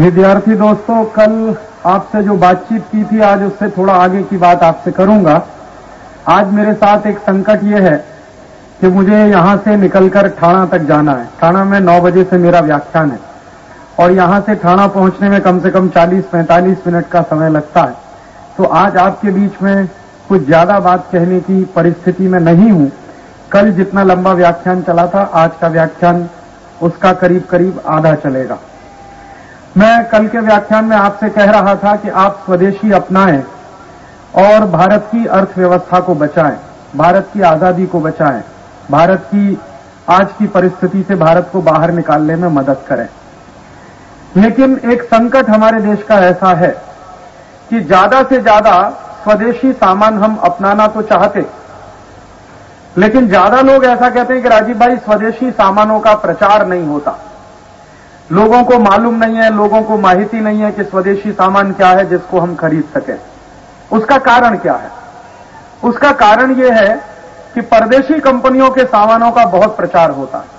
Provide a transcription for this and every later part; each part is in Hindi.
विद्यार्थी दोस्तों, कल आपसे जो बातचीत की थी, आज उससे थोड़ा आगे की बात आपसे करूँगा। आज मेरे साथ एक संकट ये है कि मुझे यहाँ से निकलकर ठाणा तक जाना है। ठाणा में नौ बजे से मेरा व्याख्यान है। और यहाँ से ठाणा पहुँचने में कम से कम 40-45 मिनट का समय लगता है। तो आज आपके बीच में कुछ ज़्यादा बात कहने की परिस्थिति में नहीं हूँ। कल जितना लंबा व्याख्यान चला था, आज का व्याख्यान उसका करीब करीब आधा चलेगा। मैं कल के व्याख्यान में आपसे कह रहा था कि आप स्वदेशी अपनाएँ और भारत की अर्थव्यवस्था को बचाएँ, भारत की आज़ादी को बचाएँ, भारत की आज की परिस्थिति से भारत को बाहर निकालने में मदद करें। लेकिन एक संकट हमारे देश का ऐसा है कि ज़्यादा से ज़्यादा स्वदेशी सामान हम अपनाना तो चाहते लेकिन ज़्यादा लोग ऐसा कहते हैं कि राजीव भाई, स्वदेशी सामानों का प्रचार नहीं होता। लोगों को मालूम नहीं है, लोगों को माहिती नहीं है कि स्वदेशी सामान क्या है जिसको हम खरीद सकें। उसका कारण क्या है? उसका कारण यह है कि परदेशी कंपनियों के सामानों का बहुत प्रचार होता है।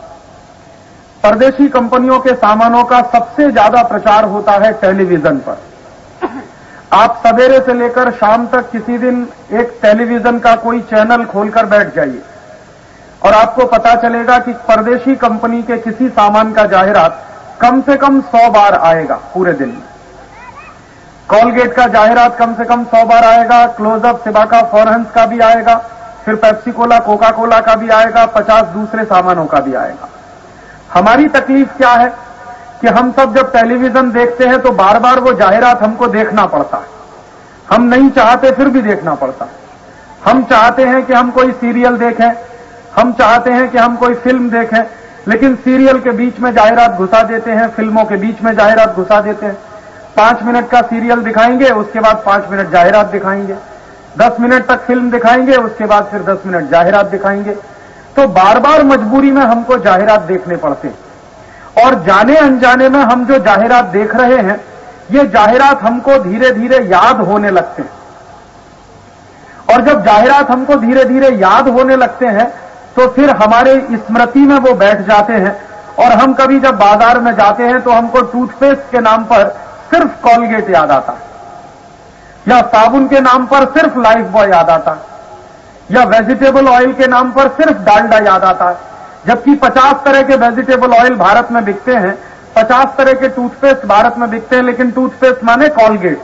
परदेशी कंपनियों के सामानों का सबसे ज़्यादा प्रचार होता है टेलीविज़न पर। आप सवेरे से लेकर शाम तक किसी दिन एक टेलीविज़न का कोई चैनल खोलकर बैठ जाइए। और आपको पता चलेगा कि परदेशी कंपनी के किसी सामान का जाहिरात कम से कम सौ बार आएगा पूरे दिन में। कॉलगेट का जाहिरात कम से कम सौ बार आएगा क्लोजअप सिबाका फॉरहंस का भी आएगा, फिर पेप्सी कोला कोका कोला का भी आएगा, पचास दूसरे सामानों का भी आएगा। हमारी तकलीफ़ क्या है कि हम सब जब टेलीविज़न देखते हैं तो बार बार वो जाहिरात हमको देखना पड़ता है। हम नहीं चाहते फिर भी देखना पड़ता है। हम चाहते हैं कि हम कोई सीरियल देखें हम चाहते हैं कि हम कोई फ़िल्म देखें, लेकिन सीरियल के बीच में जाहिरात घुसा देते हैं, फ़िल्मों के बीच में जाहिरात घुसा देते हैं। पाँच मिनट का सीरियल दिखाएँगे, उसके बाद पाँच मिनट जाहिरात दिखाएँगे। दस मिनट तक फ़िल्म दिखाएँगे, उसके बाद फिर दस मिनट जाहिरात दिखाएँगे। तो बार बार मजबूरी में हमको जाहिरात देखने पड़ते और जाने अनजाने में हम जो जाहिरात देख रहे हैं, ये जाहिरात हमको धीरे धीरे याद होने लगते हैं। और जब जाहिरात हमको धीरे धीरे याद होने लगते हैं तो फिर हमारे स्मृति में वो बैठ जाते हैं। और हम कभी जब बाज़ार में जाते हैं तो हमको टूथपेस्ट के नाम पर सिर्फ़ कॉलगेट याद आता। है या साबुन के नाम पर सिर्फ़ लाइफ बॉय याद आता। है या वेजिटेबल ऑयल के नाम पर सिर्फ़ डालडा याद आता। है जबकि 50 तरह के वेजिटेबल ऑयल भारत में बिकते हैं। 50 तरह के टूथपेस्ट भारत में बिकते हैं, लेकिन टूथपेस्ट माने कॉलगेट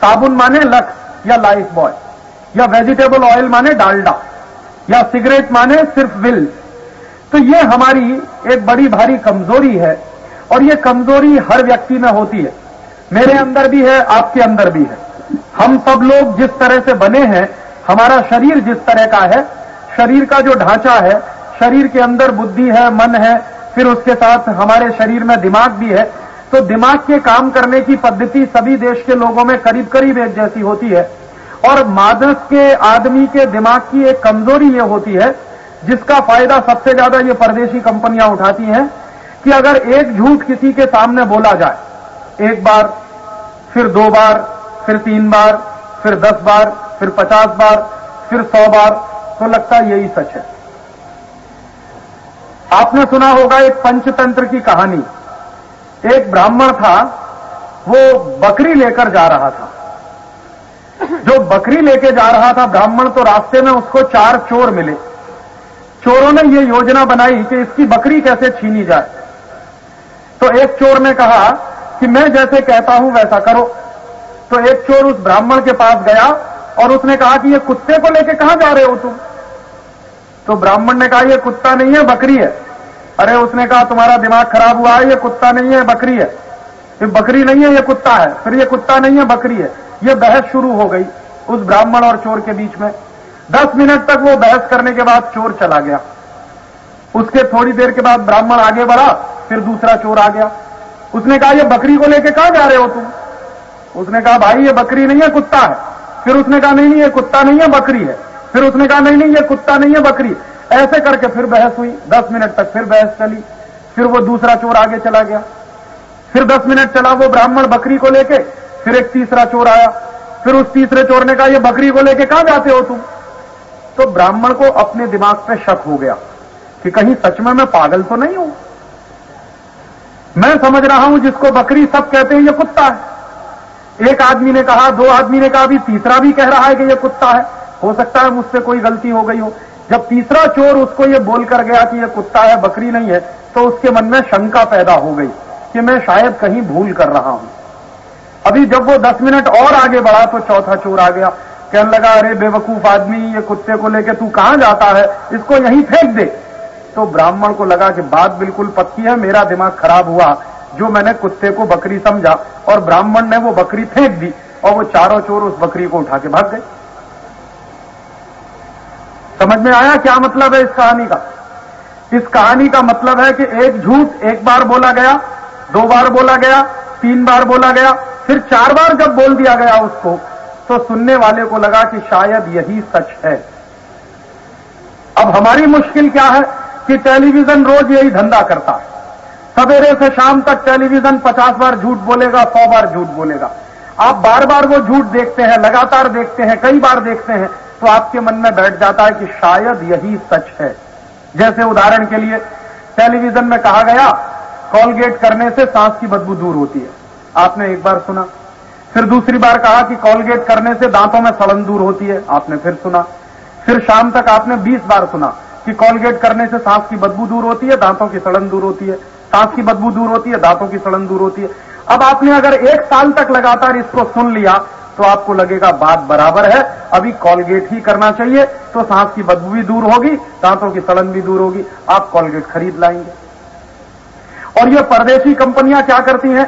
साबुन माने लक्स या लाइफ बॉय या वेजिटेबल ऑयल माने डालडा या सिगरेट माने सिर्फ़ विल। तो ये हमारी एक बड़ी भारी कमज़ोरी है और ये कमज़ोरी हर व्यक्ति में होती है। मेरे अंदर भी है, आपके अंदर भी है। हम सब लोग जिस तरह से बने हैं, हमारा शरीर जिस तरह का है, शरीर का जो ढांचा है, शरीर के अंदर बुद्धि है, मन है, फिर उसके साथ हमारे शरीर में दिमाग भी है तो दिमाग के काम करने की पद्धति सभी देश के लोगों में करीब करीब एक जैसी होती है। और मादस के आदमी के दिमाग की एक कमज़ोरी ये होती है, जिसका फ़ायदा सबसे ज़्यादा ये परदेशी कंपनियाँ उठाती हैं, कि अगर एक झूठ किसी के सामने बोला जाए, एक बार, फिर दो बार, फिर तीन बार, फिर दस बार, फिर पचास बार, फिर सौ बार तो लगता यही सच है। आपने सुना होगा एक पंचतंत्र की कहानी। एक ब्राह्मण था, वो बकरी लेकर जा रहा था। जो बकरी लेके जा रहा था ब्राह्मण तो रास्ते में उसको चार चोर मिले। चोरों ने ये योजना बनाई कि इसकी बकरी कैसे छीनी जाए। तो एक चोर ने कहा कि मैं जैसे कहता हूँ वैसा करो। तो एक चोर उस ब्राह्मण के पास गया और उसने कहा कि ये कुत्ते को लेके कहाँ जा रहे हो तुम? तो ब्राह्मण ने कहा, ये कुत्ता नहीं है, बकरी है। अरे उसने कहा, तुम्हारा दिमाग खराब हुआ है, ये कुत्ता नहीं है, बकरी है। ये बकरी नहीं है, ये कुत्ता है। फिर ये कुत्ता नहीं है, बकरी है। ये बहस शुरू हो गई उस ब्राह्मण और चोर के बीच में। दस मिनट तक वो बहस करने के बाद चोर चला गया। उसके थोड़ी देर के बाद ब्राह्मण आगे बढ़ा, फिर दूसरा चोर आ गया। उसने कहा, ये बकरी को लेके कहाँ जा रहे हो तुम? उसने कहा, भाई, ये बकरी नहीं है, कुत्ता है। फिर उसने कहा, नहीं नहीं, ये कुत्ता नहीं है, बकरी है। फिर उसने कहा, नहीं नहीं, ये कुत्ता नहीं है, बकरी ऐसे करके फिर बहस हुई। दस मिनट तक फिर बहस चली। फिर वो दूसरा चोर आगे चला गया। फिर दस मिनट चला वो ब्राह्मण बकरी को लेके। फिर एक तीसरा चोर आया। फिर उस तीसरे चोर ने कहा, ये बकरी को लेके कहाँ जाते हो तुम? तो ब्राह्मण को अपने दिमाग पे शक हो गया कि कहीं सच में मैं पागल तो नहीं हूँ। मैं समझ रहा हूँ जिसको बकरी सब कहते हैं, ये कुत्ता है। एक आदमी ने कहा, दो आदमी ने कहा, अभी तीसरा भी कह रहा है कि ये कुत्ता है। हो सकता है मुझसे कोई गलती हो गई हो। जब तीसरा चोर उसको ये बोलकर गया कि ये कुत्ता है, बकरी नहीं है तो उसके मन में शंका पैदा हो गई कि मैं शायद कहीं भूल कर रहा हूँ। अभी जब वो दस मिनट और आगे बढ़ा तो चौथा चोर आ गया। कहने लगा, अरे बेवकूफ़ आदमी, ये कुत्ते को लेके तू कहाँ जाता है? इसको यहीं फेंक दे। तो ब्राह्मण को लगा कि बात बिल्कुल पक्की है, मेरा दिमाग खराब हुआ। जो मैंने कुत्ते को बकरी समझा, और ब्राह्मण ने वो बकरी फेंक दी, और वो चारों चोर उस बकरी को उठा के भाग गए। समझ में आया क्या मतलब है इस कहानी का? इस कहानी का मतलब है कि एक झूठ एक बार बोला गया, दो बार बोला गया, तीन बार बोला गया फिर चार बार जब बोल दिया गया उसको तो सुनने वाले को लगा कि शायद यही सच है। अब हमारी मुश्किल क्या है कि टेलीविज़न रोज यही धंधा करता है। सवेरे से शाम तक टेलीविज़न पचास बार झूठ बोलेगा, सौ बार झूठ बोलेगा। आप बार बार वो झूठ देखते हैं, लगातार देखते हैं, कई बार देखते हैं तो आपके मन में बैठ जाता है कि शायद यही सच है। जैसे उदाहरण के लिए, टेलीविज़न में कहा गया, कॉलगेट करने से सांस की बदबू दूर होती है। आपने एक बार सुना। फिर दूसरी बार कहा कि कॉलगेट करने से दांतों में सड़न दूर होती है। आपने फिर सुना। फिर शाम तक आपने 20 बार सुना कि कॉलगेट करने से सांस की बदबू दूर होती है, दांतों की सड़न दूर होती है। सांस की बदबू दूर होती है, दांतों की सड़न दूर होती है। अब आपने अगर एक साल तक लगातार इसको सुन लिया तो आपको लगेगा बात बराबर है। अभी कॉलगेट ही करना चाहिए तो सांस की बदबू भी दूर होगी, दांतों की सड़न भी दूर होगी। आप कॉलगेट खरीद लाएँगे। और ये परदेशी कंपनियाँ क्या करती हैं?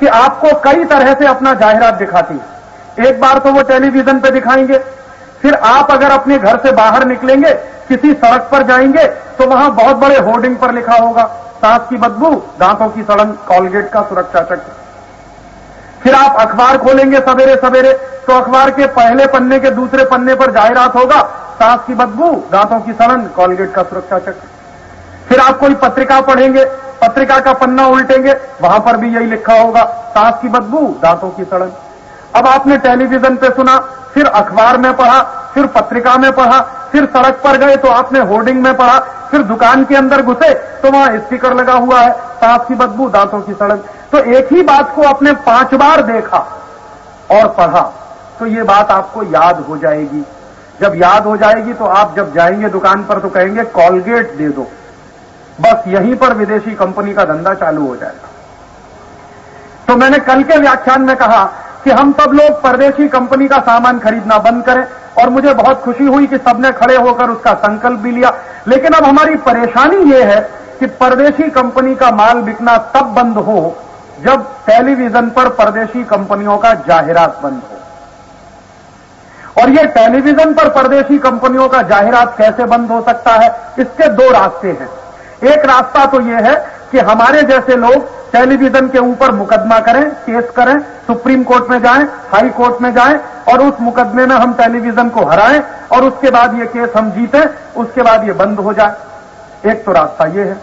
कि आपको कई तरह से अपना जाहिरात दिखाती है। एक बार तो वो टेलीविज़न पे दिखाएँगे, फिर आप अगर अपने घर से बाहर निकलेंगे, किसी सड़क पर जाएँगे तो वहाँ बहुत बड़े होर्डिंग पर लिखा होगा, सांस की बदबू, दांतों की सड़न, कॉलगेट का सुरक्षा चक्र। फिर आप अखबार खोलेंगे सवेरे सवेरे तो अखबार के पहले पन्ने के दूसरे पन्ने पर जाहिरात होगा, सांस की बदबू, दांतों की सड़न, कॉलगेट का सुरक्षा चक्र। फिर आप कोई पत्रिका पढ़ेंगे पत्रिका का पन्ना उल्टेंगे, वहाँ पर भी यही लिखा होगा, सांस की बदबू, दांतों की सड़न। अब आपने टेलीविज़न पे सुना, फिर अखबार में पढ़ा, फिर पत्रिका में पढ़ा, फिर सड़क पर गए तो आपने होर्डिंग में पढ़ा, फिर दुकान के अंदर घुसे तो वहाँ स्पीकर लगा हुआ है, सांस की बदबू, दांतों की सड़न। तो एक ही बात को आपने पाँच बार देखा और पढ़ा तो ये बात आपको याद हो जाएगी। जब याद हो जाएगी तो आप जब जाएँगे दुकान पर तो कहेंगे, कॉलगेट दे दो। बस यहीं पर विदेशी कंपनी का धंधा चालू हो जाएगा। तो मैंने कल के व्याख्यान में कहा कि हम सब लोग परदेशी कंपनी का सामान खरीदना बंद करें और मुझे बहुत खुशी हुई कि सबने खड़े होकर उसका संकल्प भी लिया। लेकिन अब हमारी परेशानी यह है कि परदेशी कंपनी का माल बिकना तब बंद हो जब टेलीविज़न पर परदेशी कंपनियों का जाहिरात बंद हो। और यह टेलीविज़न पर परदेशी कंपनियों का जाहिरात कैसे बंद हो सकता है, इसके दो रास्ते हैं। एक रास्ता तो यह है कि हमारे जैसे लोग टेलीविज़न के ऊपर मुकदमा करें, केस करें, सुप्रीम कोर्ट में जाएँ, हाई कोर्ट में जाएँ और उस मुकदमे में हम टेलीविज़न को हराएँ और उसके बाद ये केस हम जीतें, उसके बाद ये बंद हो जाए। एक तो रास्ता ये है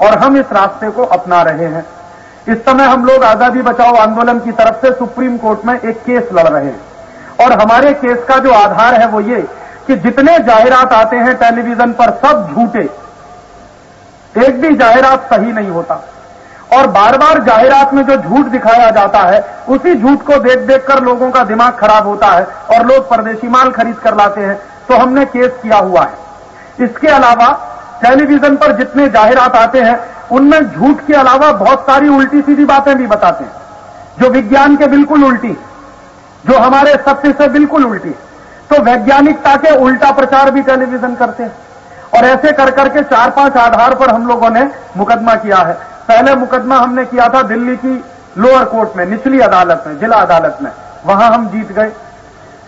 और हम इस रास्ते को अपना रहे हैं। इस समय हम लोग आज़ादी बचाओ आंदोलन की तरफ़ से सुप्रीम कोर्ट में एक केस लड़ रहे हैं और हमारे केस का जो आधार है वो ये कि जितने जाहिरात आते हैं टेलीविज़न पर सब झूठे। एक भी जाहिरात सही नहीं होता। और बार बार जाहिरात में जो झूठ दिखाया जाता है, उसी झूठ को देख देख कर लोगों का दिमाग खराब होता है और लोग परदेशी माल खरीद कर लाते हैं तो हमने केस किया हुआ है। इसके अलावा, टेलीविज़न पर जितने जाहिरात आते हैं, उनमें झूठ के अलावा बहुत सारी उल्टी सीधी बातें भी बताते हैं। जो विज्ञान के बिल्कुल उल्टी, जो हमारे सत्य से बिल्कुल उल्टी तो वैज्ञानिकता के उल्टा प्रचार भी टेलीविज़न करते हैं। और ऐसे कर करके चार पाँच आधार पर हम लोगों ने मुकदमा किया है। पहले मुकदमा हमने किया था दिल्ली की लोअर कोर्ट में, निचली अदालत में, जिला अदालत में। वहाँ हम जीत गए।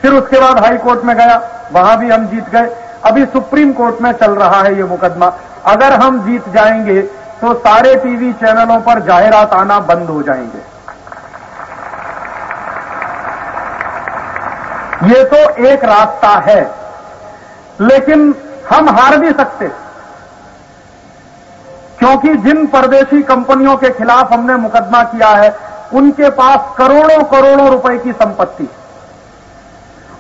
फिर उसके बाद हाई कोर्ट में गया, वहाँ भी हम जीत गए। अभी सुप्रीम कोर्ट में चल रहा है ये मुकदमा। अगर हम जीत जाएँगे तो सारे टीवी चैनलों पर जाहिरात आना बंद हो जाएँगे। ये तो एक रास्ता है, लेकिन हम हार भी सकते। क्योंकि जिन परदेशी कंपनियों के खिलाफ हमने मुकदमा किया है, उनके पास करोड़ों करोड़ों रुपए की संपत्ति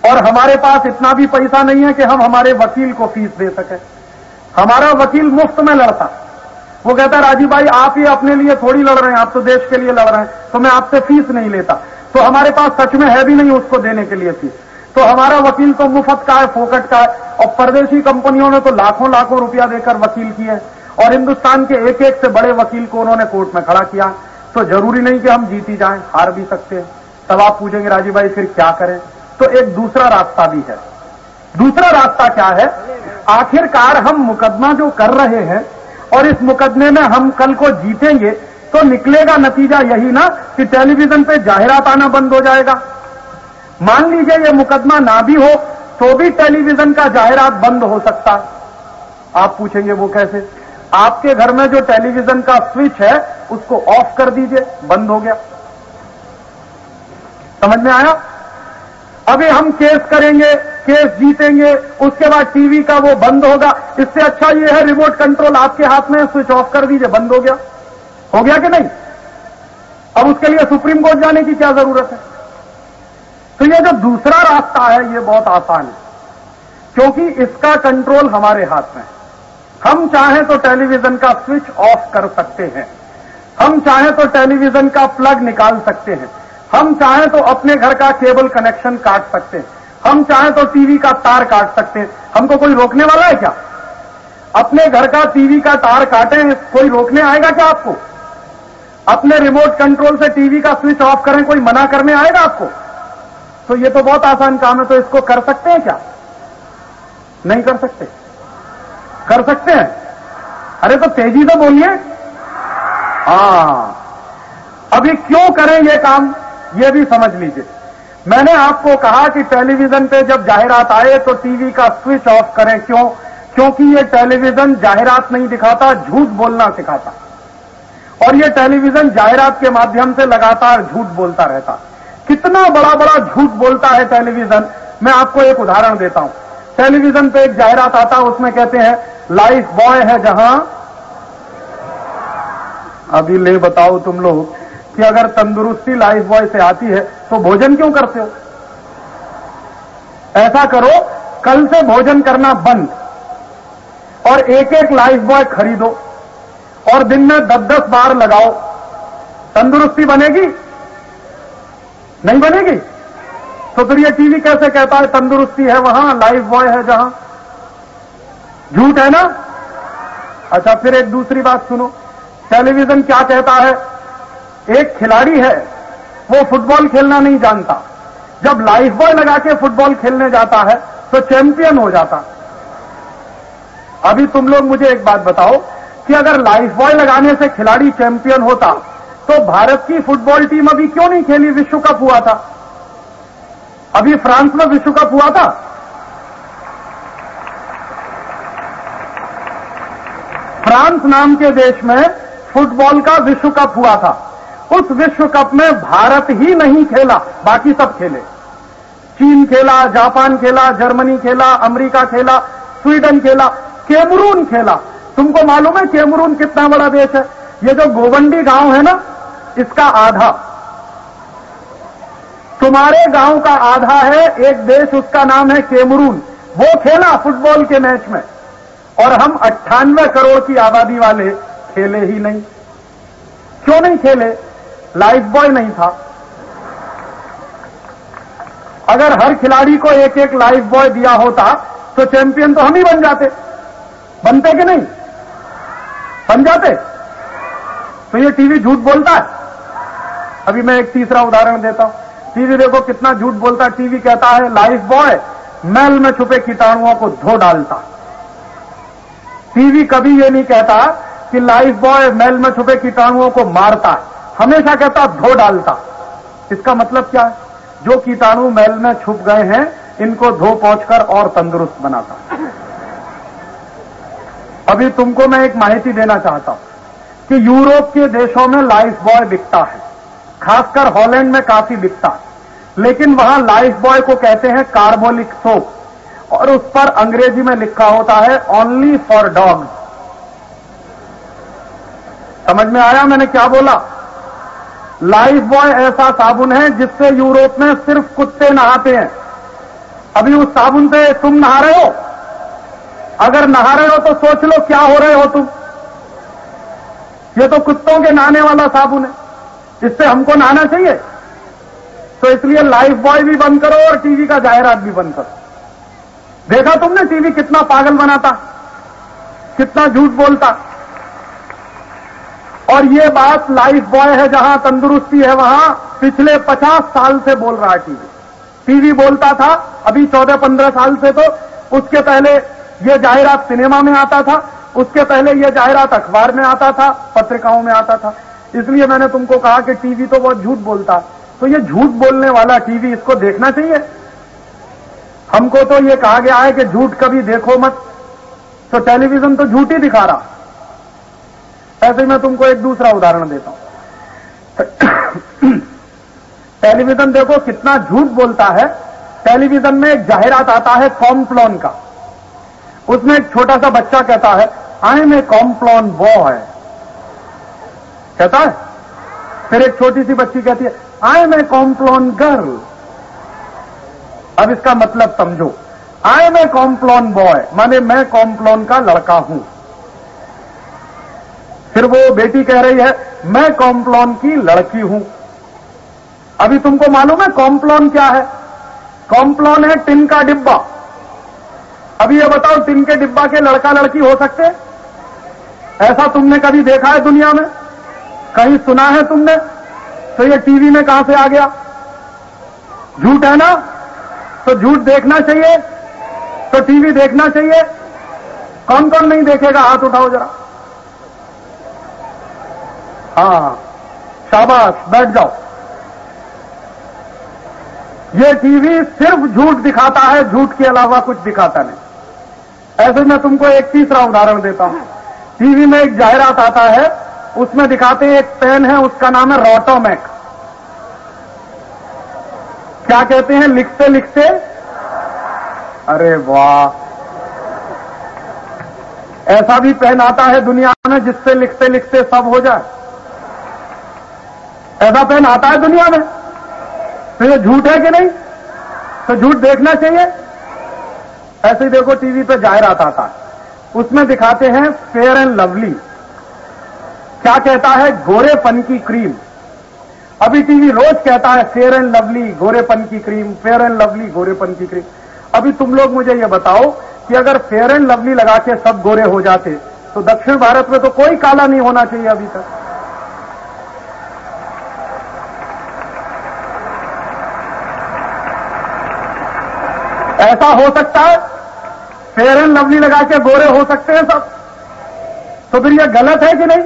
और हमारे पास इतना भी पैसा नहीं है कि हम हमारे वकील को फ़ीस दे सकें। हमारा वकील मुफ़्त में लड़ता। वो कहता राजीव भाई, आप ही अपने लिए थोड़ी लड़ रहे हैं, आप तो देश के लिए लड़ रहे हैं तो मैं आपसे फ़ीस नहीं लेता। तो हमारे पास सच में है भी नहीं उसको देने के लिए फ़ीस। तो हमारा वकील तो मुफ़्त का है, फोकट का है। और परदेशी कंपनियों ने तो लाखों लाखों रुपया देकर वकील किए। और हिंदुस्तान के एक एक से बड़े वकील को उन्होंने कोर्ट में खड़ा किया। तो ज़रूरी नहीं कि हम जीती जाएँ, हार भी सकते हैं। तब आप पूछेंगे राजीव भाई, फिर क्या करें? तो एक दूसरा रास्ता भी है। दूसरा रास्ता क्या है? आखिरकार हम मुकदमा जो कर रहे हैं, और इस मुकदमे में हम कल को जीतेंगे तो निकलेगा नतीजा यही ना कि टेलीविज़न पे जाहिरात आना बंद हो जाएगा। मान लीजिए ये मुकदमा ना भी हो तो भी टेलीविज़न का जाहिरात बंद हो सकता। आप पूछेंगे वो कैसे? आपके घर में जो टेलीविज़न का स्विच है, उसको ऑफ़ कर दीजिए, बंद हो गया। समझ में आया? अभी हम केस करेंगे, केस जीतेंगे, उसके बाद टीवी का वो बंद होगा। इससे अच्छा ये है, रिमोट कंट्रोल आपके हाथ में स्विच ऑफ़ कर दीजिए, बंद हो गया। हो गया कि नहीं? अब उसके लिए सुप्रीम कोर्ट जाने की क्या ज़रूरत है? तो ये जो दूसरा रास्ता है, ये बहुत आसान है। क्योंकि इसका कंट्रोल हमारे हाथ में है। हम चाहें तो टेलीविज़न का स्विच ऑफ़ कर सकते हैं। हम चाहें तो टेलीविज़न का प्लग निकाल सकते हैं। हम चाहें तो अपने घर का केबल कनेक्शन काट सकते हैं। हम चाहें तो टीवी का तार काट सकते हैं। हमको कोई रोकने वाला है क्या? अपने घर का टीवी का तार काटे, कोई रोकने आएगा क्या आपको? अपने रिमोट कंट्रोल से टीवी का स्विच ऑफ़ करें, कोई मना करने आएगा आपको? तो ये तो बहुत आसान काम है तो इसको कर सकते हैं क्या? नहीं कर सकते। कर सकते हैं? अरे तो तेज़ी से बोलिए। हाँ। अभी क्यों करें ये काम? ये भी समझ लीजिए। मैंने आपको कहा कि टेलीविज़न पे जब जाहिरात आए तो टीवी का स्विच ऑफ़ करें। क्यों? क्योंकि ये टेलीविज़न जाहिरात नहीं दिखाता, झूठ बोलना सिखाता। और ये टेलीविज़न जाहिरात के माध्यम से लगातार झूठ बोलता रहता। कितना बड़ा बड़ा झूठ बोलता है टेलीविज़न? मैं आपको एक उदाहरण देता हूँ। टेलीविज़न पे एक जाहिरात आता है, उसमें कहते हैं, लाइफ बॉय है जहाँ अभी ले बताओ तुम लोग कि अगर तंदुरुस्ती लाइफ बॉय से आती है तो भोजन क्यों करते हो? ऐसा करो, कल से भोजन करना बंद और एक एक लाइफ बॉय खरीदो और दिन में दस दस बार लगाओ। तंदुरुस्ती बनेगी? नहीं बनेगी? तो फिर ये टीवी कैसे कहता है, तंदुरुस्ती है वहाँ लाइफ बॉय है जहाँ। झूठ है ना? अच्छा फिर एक दूसरी बात सुनो। टेलीविज़न क्या कहता है? एक खिलाड़ी है, वो फुटबॉल खेलना नहीं जानता। जब लाइफ बॉय लगा के फुटबॉल खेलने जाता है तो चैंपियन हो जाता। अभी तुम लोग मुझे एक बात बताओ कि अगर लाइफ बॉय लगाने से खिलाड़ी चैंपियन होता तो भारत की फुटबॉल टीम अभी क्यों नहीं खेली? विश्व कप हुआ था। अभी फ्रांस में विश्व कप हुआ था। फ्रांस नाम के देश में फुटबॉल का विश्व कप हुआ था। उस विश्व कप में भारत ही नहीं खेला, बाकी सब खेले। चीन खेला, जापान खेला, जर्मनी खेला, अमेरिका खेला, स्वीडन खेला, केमरून खेला। तुमको मालूम है केमरून कितना बड़ा देश है? ये जो गोवंडी गाँव है ना इसका आधा। तुम्हारे गाँव का आधा है, एक देश उसका नाम है केमरून। वो खेला फुटबॉल के मैच में। और हम अट्ठानवे करोड़ की आबादी वाले खेले ही नहीं। क्यों नहीं खेले? लाइफ बॉय नहीं था। अगर हर खिलाड़ी को एक एक लाइफ बॉय दिया होता तो चैंपियन तो हम ही बन जाते। बनते कि नहीं? बन जाते? तो ये टीवी झूठ बोलता है। अभी मैं एक तीसरा उदाहरण देता हूँ। टीवी देखो कितना झूठ बोलता, टीवी कहता है लाइफ बॉय मैल में छुपे कीटाणुओं को धो डालता। टीवी कभी ये नहीं कहता कि लाइफ बॉय मैल में छुपे कीटाणुओं को मारता हमेशा कहता, धो डालता। इसका मतलब क्या है? जो कीटाणु मैल में छुप गए हैं, इनको धो पहुंचकर और तंदुरुस्त बनाता। अभी तुमको मैं एक माहिती देना चाहता हूँ कि यूरोप के देशों में लाइफ बॉय बिकता है। खासकर हॉलैंड में काफ़ी बिकता। लेकिन वहाँ लाइफ बॉय को कहते हैं कार्बोलिक सोप। और उस पर अंग्रेज़ी में लिखा होता है ओनली फॉर डॉग्स समझ में आया मैंने क्या बोला? लाइफ बॉय ऐसा साबुन है जिससे यूरोप में सिर्फ़ कुत्ते नहाते हैं। अभी उस साबुन से तुम नहा रहे हो? अगर नहा रहे हो तो सोच लो क्या हो रहे हो तुम। ये तो कुत्तों के नहाने वाला साबुन है। इससे हमको नहाना चाहिए। तो इसलिए लाइफ बॉय भी बंद करो और टीवी का जाहिरात भी बंद करो। देखा तुमने टीवी कितना पागल बनाता, कितना झूठ बोलता? और ये बात लाइफ बॉय है जहाँ तंदुरुस्ती है, वहाँ पिछले पचास साल से बोल रहा है टीवी टीवी बोलता था, अभी चौदह पंद्रह साल से तो उसके पहले ये जाहिरात सिनेमा में आता था, उसके पहले ये जाहिरात अखबार में आता था, पत्रिकाओं में आता था। इसलिए मैंने तुमको कहा कि टीवी तो बहुत झूठ बोलता। तो ये झूठ बोलने वाला टीवी इसको देखना चाहिए। हमको तो ये कहा गया है कि झूठ कभी देखो मत। तो टेलीविज़न तो झूठ ही दिखा रहा। ऐसे मैं तुमको एक दूसरा उदाहरण देता हूँ। टेलीविज़न देखो कितना झूठ बोलता है। टेलीविज़न में एक जाहिरात आता है कॉम्प्लॉन का। उसमें एक छोटा सा बच्चा कहता है I am a Complan boy कहता है? फिर एक छोटी सी बच्ची कहती है I am a Complan girl अब इसका मतलब समझो I am a Complan boy माने मैं कॉम्प्लॉन का लड़का हूँ। फिर वो बेटी कह रही है, मैं कॉम्प्लॉन की लड़की हूँ। अभी तुमको मालूम है कॉम्प्लॉन क्या है? कॉम्प्लॉन है टिन का डिब्बा। अभी ये बताओ, टिन के डिब्बा के लड़का लड़की हो सकते ऐसा तुमने कभी देखा है दुनिया में? कहीं सुना है तुमने? तो ये टीवी में कहाँ से आ गया? झूठ है ना? तो झूठ देखना चाहिए। तो टीवी देखना चाहिए। कौन कौन नहीं देखेगा? हाथ उठाओ जरा। हाँ शाबाश, बैठ जाओ। ये टीवी सिर्फ़ झूठ दिखाता है, झूठ के अलावा कुछ दिखाता नहीं। ऐसे मैं तुमको एक तीसरा उदाहरण देता हूँ। टीवी में एक जाहिरात आता है उसमें दिखाते हैं, एक पेन है, उसका नाम है रोटोमैक क्या कहते हैं, लिखते लिखते? अरे वाह। ऐसा भी पेन आता है दुनिया में जिससे लिखते लिखते सब हो जाए। ऐसा पेन आता है दुनिया में। तो ये झूठ है कि नहीं? तो झूठ देखना चाहिए। ऐसे देखो, टीवी पे जाहिरात आता है। उसमें दिखाते हैं फेयर एंड लवली क्या कहता है? गोरेपन की क्रीम अभी टीवी रोज कहता है फेयर एंड लवली गोरेपन की क्रीम फेयर एंड लवली गोरेपन की क्रीम अभी तुम लोग मुझे ये बताओ कि अगर फेयर एंड लवली लगा के सब गोरे हो जाते तो दक्षिण भारत में तो कोई काला नहीं होना चाहिए अभी तक। ऐसा हो सकता है? फेयर एंड लवली लगा के गोरे हो सकते हैं सब। तो फिर यह गलत है कि नहीं?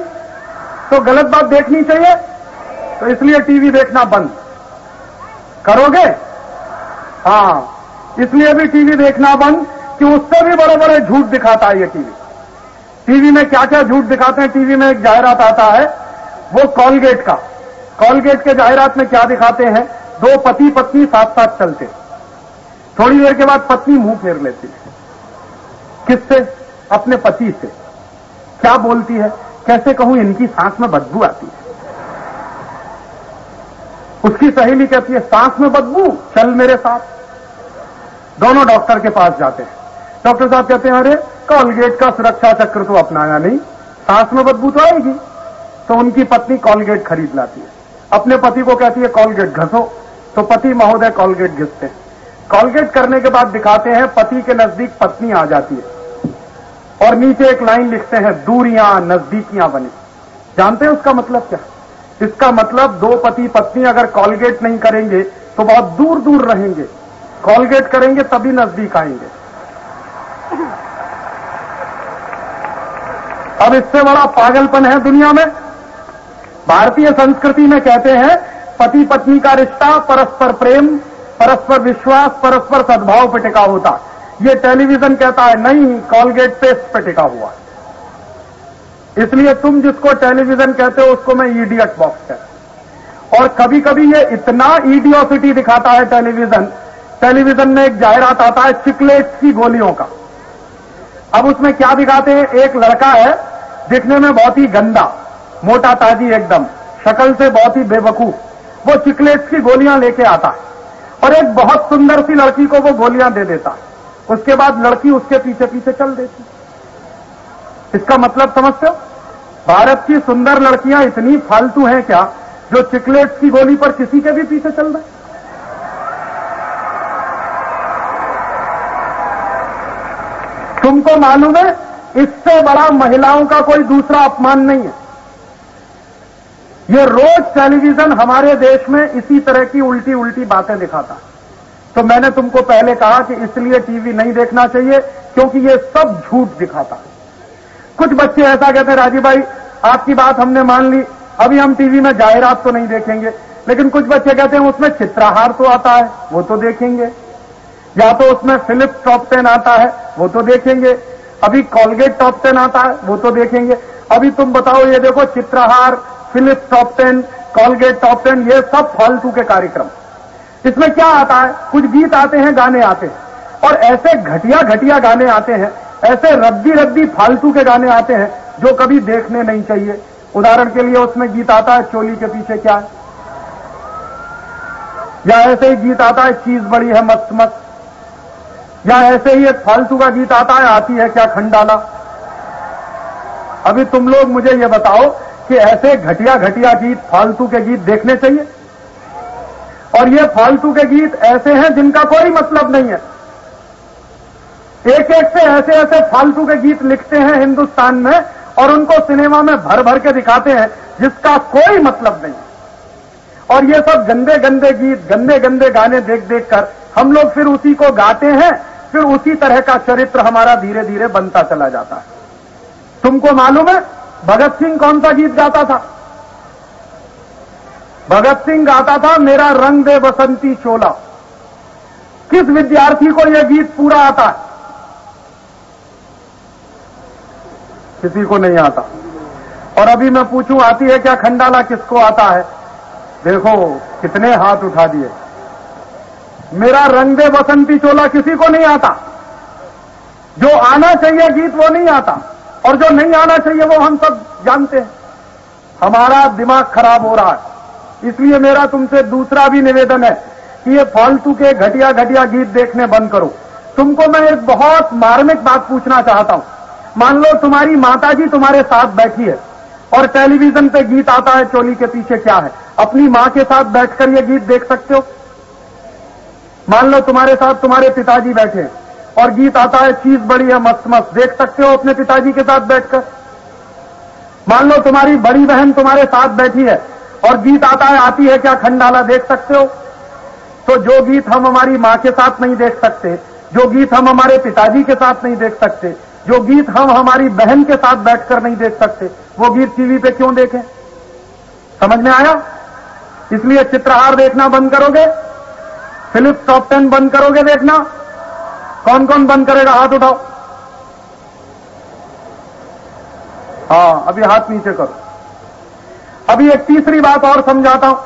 तो गलत बात देखनी चाहिए तो इसलिए टीवी देखना बंद। करोगे? हाँ इसलिए भी टीवी देखना बंद कि उससे भी बड़े बड़े झूठ दिखाता है ये टीवी। टीवी में क्या क्या झूठ दिखाते हैं? टीवी में एक जाहिरात आता है, वो कॉलगेट का। कॉलगेट के जाहिरात में क्या दिखाते हैं? दो पति पत्नी साथ साथ चलते। थोड़ी देर के बाद पत्नी मुँह फेर लेती है। किससे? अपने पति से। क्या बोलती है? कैसे कहूँ, इनकी सांस में बदबू आती है। उसकी सहेली कहती है, सांस में बदबू, चल मेरे साथ। दोनों डॉक्टर के पास जाते हैं। डॉक्टर साहब कहते हैं, अरे, कॉलगेट का सुरक्षा चक्र तो अपनाया नहीं, सांस में बदबू तो आएगी। तो उनकी पत्नी कॉलगेट खरीद लाती है। अपने पति को कहती है, कॉलगेट घसो। तो पति महोदय कॉलगेट घिसते हैं। कॉलगेट करने के बाद दिखाते हैं, पति के नज़दीक पत्नी आ जाती है। और नीचे एक लाइन लिखते हैं, दूरियाँ नजदीकियाँ बनी। जानते हैं उसका मतलब क्या? इसका मतलब दो पति पत्नी अगर कॉलगेट नहीं करेंगे तो बहुत दूर दूर रहेंगे। कॉलगेट करेंगे, तभी नज़दीक आएँगे। अब इससे बड़ा पागलपन है दुनिया में। भारतीय संस्कृति में कहते हैं पति पत्नी का रिश्ता परस्पर प्रेम, परस्पर विश्वास, परस्पर सद्भाव पर टिका होता। ये टेलीविज़न कहता है, नहीं, कॉलगेट पेस्ट पे टिका हुआ है। इसलिए तुम जिसको टेलीविज़न कहते हो, उसको मैं ईडियट बॉक्स है। और कभी कभी ये इतना ईडियोसिटी दिखाता है टेलीविज़न टेलीविज़न में एक जाहिरात आता है चिकलेट्स की गोलियों का। अब उसमें क्या दिखाते हैं, एक लड़का है, दिखने में बहुत ही गंदा, मोटा ताजी एकदम, शक्ल से बहुत ही बेवकूफ़, वो चिकलेट्स की गोलियाँ लेके आता है। और एक बहुत सुंदर सी लड़की को वो गोलियाँ दे देता उसके बाद लड़की उसके पीछे पीछे चल देती। इसका मतलब समझते हो? भारत की सुंदर लड़कियाँ इतनी फालतू हैं क्या, जो चिकलेट्स की गोली पर किसी के भी पीछे चल रहे तुमको मालूम है, इससे बड़ा महिलाओं का कोई दूसरा अपमान नहीं है। ये रोज टेलीविज़न हमारे देश में इसी तरह की उल्टी उल्टी बातें दिखाता तो मैंने तुमको पहले कहा कि इसलिए टीवी नहीं देखना चाहिए, क्योंकि ये सब झूठ दिखाता कुछ बच्चे ऐसा कहते हैं, राजीव भाई, आपकी बात हमने मान ली, अभी हम टीवी में जाहिरात तो नहीं देखेंगे। लेकिन कुछ बच्चे कहते हैं, उसमें चित्राहार तो आता है, वो तो देखेंगे। या तो उसमें फिलिप्स टॉप टेन आता है, वो तो देखेंगे। अभी कॉलगेट टॉप टेन आता है, वो तो देखेंगे। अभी तुम बताओ, ये देखो Chitrahaar, Philips top ten, Colgate top ten, ये सब फालतू के कार्यक्रम। इसमें क्या आता है? कुछ गीत आते हैं, गाने आते हैं। और ऐसे घटिया घटिया गाने आते हैं, ऐसे रद्दी रद्दी, फालतू के गाने आते हैं, जो कभी देखने नहीं चाहिए। उदाहरण के लिए उसमें गीत आता है, चोली के पीछे क्या? है या ऐसे ही गीत आता है, चीज़ बड़ी है, मस्त मस्त। या ऐसे ही एक फालतू का गीत आता है, आती है क्या खंडाला? अभी तुम लोग मुझे ये बताओ कि ऐसे घटिया घटिया गीत, फालतू के गीत देखने चाहिए? और ये फालतू के गीत ऐसे हैं जिनका कोई मतलब नहीं है। एक एक से ऐसे ऐसे फालतू के गीत लिखते हैं हिंदुस्तान में और उनको सिनेमा में भर भर के दिखाते हैं, जिसका कोई मतलब नहीं और ये सब गंदे गंदे गीत गंदे गंदे गाने देख देख कर हम लोग फिर उसी को गाते हैं, फिर उसी तरह का चरित्र हमारा धीरे धीरे बनता चला जाता है। तुमको मालूम है, भगत सिंह कौन सा गीत गाता था? भगत सिंह गाता था, मेरा रंग दे बसंती चोला किस विद्यार्थी को यह गीत पूरा आता है? किसी को नहीं आता। और अभी मैं पूछूँ, आती है क्या खंडाला किसको आता है? देखो, कितने हाथ उठा दिए। मेरा रंग दे बसंती चोला किसी को नहीं आता। जो आना चाहिए गीत, वो नहीं आता। और जो नहीं आना चाहिए, वो हम सब जानते हैं। हमारा दिमाग खराब हो रहा है। इसलिए मेरा तुमसे दूसरा भी निवेदन है कि ये फालतू के घटिया घटिया गीत देखने बंद करो। तुमको मैं एक बहुत मार्मिक बात पूछना चाहता हूँ। मान लो तुम्हारी माता जी तुम्हारे साथ बैठी है और टेलीविज़न पे गीत आता है, चोली के पीछे क्या है? अपनी माँ के साथ बैठकर ये गीत देख सकते हो? मान लो तुम्हारे साथ तुम्हारे पिताजी बैठे और गीत आता है, चीज़ बड़ी है मस्त मस्त देख सकते हो अपने पिताजी के साथ बैठकर? मान लो तुम्हारी बड़ी बहन तुम्हारे साथ बैठी है और गीत आता है आती है, क्या खंडाला देख सकते हो? तो जो गीत हम हमारी माँ के साथ नहीं देख सकते, जो गीत हम हमारे पिताजी के साथ नहीं देख सकते, जो गीत हम हमारी बहन के साथ बैठकर नहीं देख सकते, वो गीत टीवी पे क्यों देखें? समझ में आया? इसलिए चित्रहार देखना बंद करोगे, फिलिप टॉप टेन बंद करोगे देखना। कौन कौन बंद करेगा? हाथ उठाओ। हाँ अभी हाथ नीचे करो। अभी एक तीसरी बात और समझाता हूँ।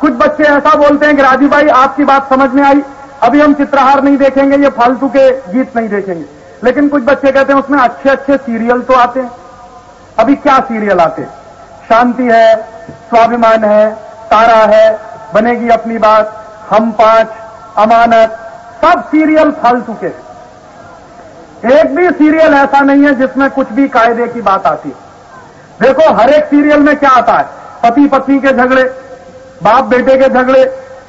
कुछ बच्चे ऐसा बोलते हैं कि राजू भाई, आपकी बात समझ में आई। अभी हम चित्रहार नहीं देखेंगे, ये फालतू के गीत नहीं देखेंगे। लेकिन कुछ बच्चे कहते हैं, उसमें अच्छे अच्छे सीरियल तो आते हैं। अभी क्या सीरियल आते शांति है, स्वाभिमान है, तारा है, बनेगी अपनी बात, हम पाँच, अमानत, सब सीरियल फालतू के एक भी सीरियल ऐसा नहीं है जिसमें कुछ भी कायदे की बात आती है। देखो, हर एक सीरियल में क्या आता है? पति पत्नी के झगड़े बाप बेटे के झगड़े,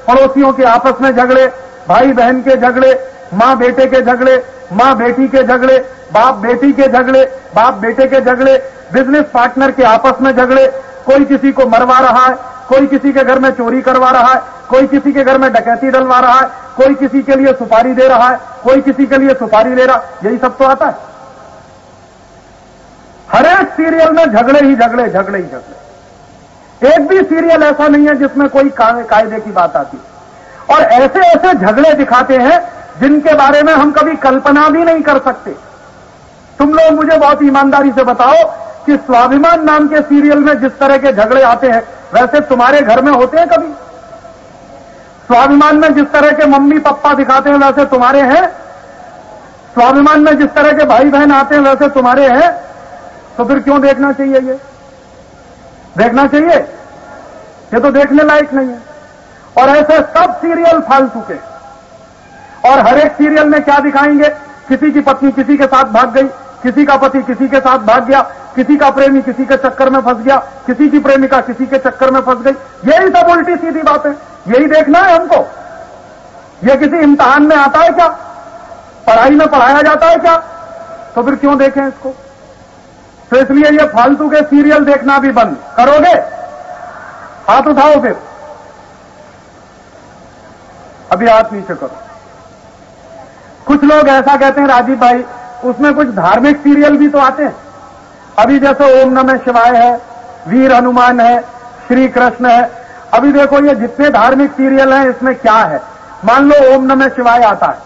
पड़ोसियों के आपस में झगड़े भाई बहन के झगड़े माँ बेटे के झगड़े माँ बेटी के झगड़े बाप बेटी के झगड़े बाप बेटे के झगड़े बिज़नेस पार्टनर के आपस में झगड़े, कोई किसी को मरवा रहा है, कोई किसी के घर में चोरी करवा रहा है, कोई किसी के घर में डकैती डलवा रहा है, कोई किसी के लिए सुपारी दे रहा है, कोई किसी के लिए सुपारी ले रहा, यही सब तो आता है। हर एक सीरियल में झगड़े ही झगड़े झगड़े ही झगड़े। एक भी सीरियल ऐसा नहीं है जिसमें कोई कायदे की बात आती। और ऐसे ऐसे झगड़े दिखाते हैं जिनके बारे में हम कभी कल्पना भी नहीं कर सकते। तुम लोग मुझे बहुत ईमानदारी से बताओ कि स्वाभिमान नाम के सीरियल में जिस तरह के झगड़े आते हैं, वैसे तुम्हारे घर में होते हैं कभी? स्वाभिमान में जिस तरह के मम्मी पप्पा दिखाते हैं, वैसे तुम्हारे हैं? स्वाभिमान में जिस तरह के भाई बहन आते हैं, वैसे तुम्हारे हैं? तो फिर क्यों देखना चाहिए ये? देखना चाहिए। ये तो देखने लायक नहीं है। और ऐसे सब सीरियल फालतू के और हर एक सीरियल में क्या दिखाएँगे? किसी की पत्नी किसी के साथ भाग गई, किसी का पति किसी के साथ भाग गया, किसी का प्रेमी किसी के चक्कर में फंस गया, किसी की प्रेमिका किसी के चक्कर में फंस गई। यही सब उल्टी सीधी बात है। यही देखना है हमको। यह किसी इम्तहान में आता है क्या? पढ़ाई में पढ़ाया जाता है क्या? तो फिर क्यों देखें इसको? तो इसलिए ये फालतू के सीरियल देखना भी बंद। करोगे? हाथ उठाओ फिर। अभी हाथ नीचे करो। कुछ लोग ऐसा कहते हैं, राजीव भाई, उसमें कुछ धार्मिक सीरियल भी तो आते हैं। अभी जैसे ओम नमः शिवाय है, वीर हनुमान है, श्री कृष्ण है। अभी देखो ये जितने धार्मिक सीरियल हैं, इसमें क्या है? मान लो ओम नमः शिवाय आता है।